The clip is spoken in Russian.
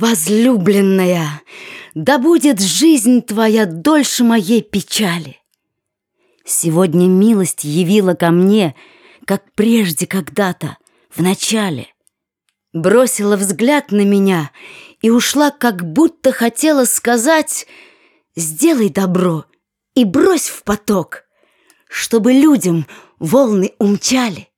Возлюбленная, да будет жизнь твоя дольше моей печали. Сегодня милость явила ко мне, как прежде когда-то, в начале. Бросила взгляд на меня и ушла, как будто хотела сказать «Сделай добро и брось в поток, чтобы людям волны умчали».